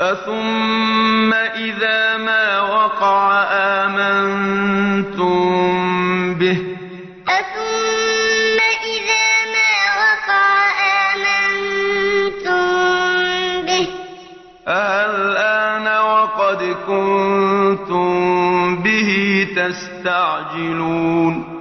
أثم إذا ما وقع آمنتم به أثم إذا ما وقع آمنتم به الآن وقد كنتم به تستعجلون